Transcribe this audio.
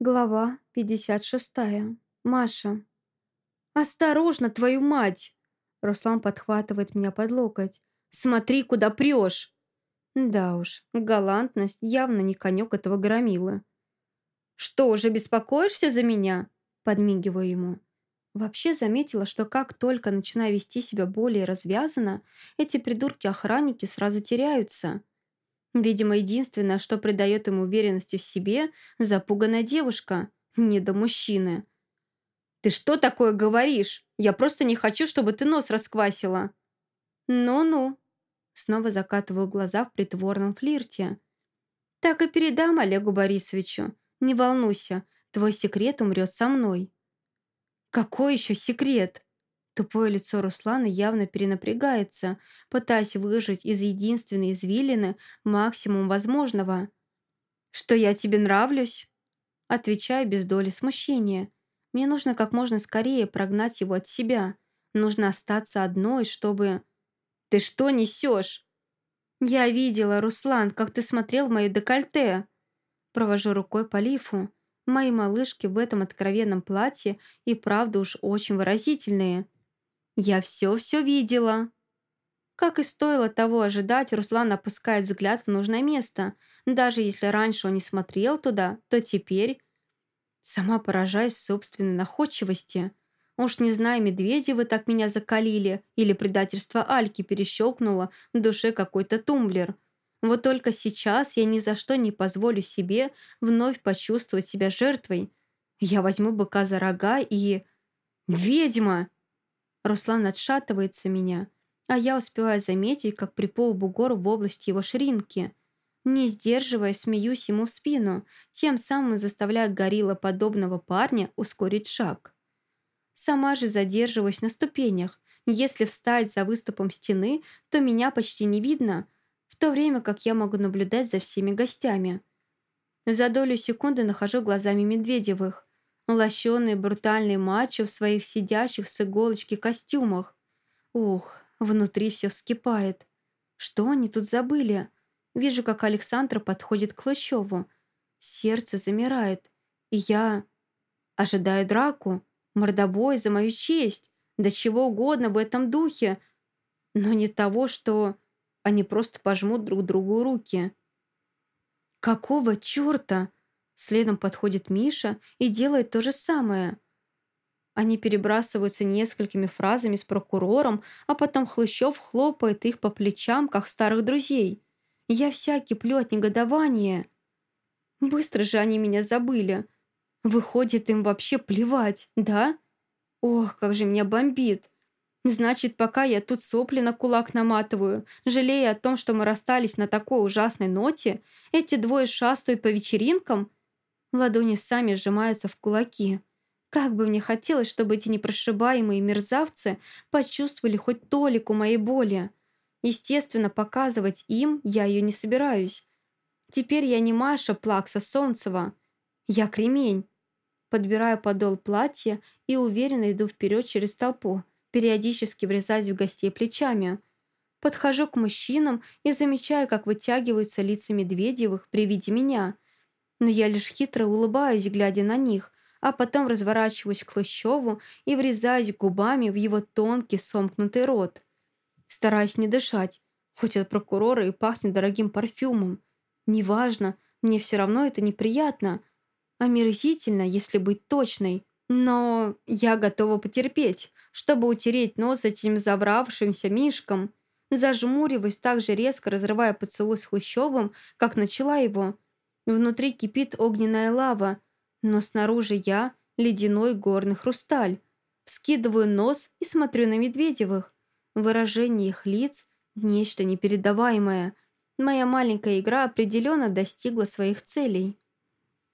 Глава 56. Маша. «Осторожно, твою мать!» Руслан подхватывает меня под локоть. «Смотри, куда прешь!» Да уж, галантность явно не конек этого громилы. «Что, уже беспокоишься за меня?» Подмигиваю ему. Вообще заметила, что как только начинаю вести себя более развязанно, эти придурки-охранники сразу теряются. Видимо, единственное, что придает ему уверенности в себе, запуганная девушка, не до мужчины. «Ты что такое говоришь? Я просто не хочу, чтобы ты нос расквасила». «Ну-ну». Снова закатываю глаза в притворном флирте. «Так и передам Олегу Борисовичу. Не волнуйся, твой секрет умрет со мной». «Какой еще секрет?» Тупое лицо Руслана явно перенапрягается, пытаясь выжать из единственной извилины максимум возможного. «Что я тебе нравлюсь?» Отвечаю без доли смущения. Мне нужно как можно скорее прогнать его от себя. Нужно остаться одной, чтобы... «Ты что несешь?» «Я видела, Руслан, как ты смотрел в мое декольте». Провожу рукой по лифу. Мои малышки в этом откровенном платье и правда уж очень выразительные. Я все-все видела. Как и стоило того ожидать, Руслан опускает взгляд в нужное место. Даже если раньше он не смотрел туда, то теперь... Сама поражаюсь собственной находчивости. Уж не знаю, медведи вы так меня закалили, или предательство Альки перещелкнуло в душе какой-то тумблер. Вот только сейчас я ни за что не позволю себе вновь почувствовать себя жертвой. Я возьму быка за рога и... Ведьма! Руслан отшатывается меня, а я успеваю заметить, как припал бугор в области его ширинки. Не сдерживая, смеюсь ему в спину, тем самым заставляя горилла подобного парня ускорить шаг. Сама же задерживаюсь на ступенях. Если встать за выступом стены, то меня почти не видно, в то время как я могу наблюдать за всеми гостями. За долю секунды нахожу глазами Медведевых. Лощеные брутальные мачо в своих сидящих с иголочки костюмах. Ух, внутри все вскипает. Что они тут забыли? Вижу, как Александр подходит к Хлыщеву. Сердце замирает. И я ожидаю драку, мордобой за мою честь, да чего угодно в этом духе, но не того, что они просто пожмут друг другу руки. Какого черта? Следом подходит Миша и делает то же самое. Они перебрасываются несколькими фразами с прокурором, а потом Хлыщев хлопает их по плечам, как старых друзей. Я вся киплю от негодования. Быстро же они меня забыли. Выходит, им вообще плевать, да? Ох, как же меня бомбит. Значит, пока я тут сопли на кулак наматываю, жалея о том, что мы расстались на такой ужасной ноте, эти двое шастают по вечеринкам – Ладони сами сжимаются в кулаки. Как бы мне хотелось, чтобы эти непрошибаемые мерзавцы почувствовали хоть толику моей боли. Естественно, показывать им я ее не собираюсь. Теперь я не Маша Плакса Солнцева. Я кремень. Подбираю подол платья и уверенно иду вперед через толпу, периодически врезаясь в гостей плечами. Подхожу к мужчинам и замечаю, как вытягиваются лица Медведевых при виде меня – но я лишь хитро улыбаюсь, глядя на них, а потом разворачиваюсь к Хлыщеву и врезаюсь губами в его тонкий сомкнутый рот. Стараюсь не дышать, хоть от прокурора и пахнет дорогим парфюмом. Неважно, мне все равно это неприятно. Омерзительно, если быть точной. Но я готова потерпеть, чтобы утереть нос этим завравшимся мишкам. Зажмуриваюсь так же резко, разрывая поцелуй с Хлыщевым, как начала его – Внутри кипит огненная лава, но снаружи я — ледяной горный хрусталь. Вскидываю нос и смотрю на Медведевых. Выражение их лиц — нечто непередаваемое. Моя маленькая игра определенно достигла своих целей.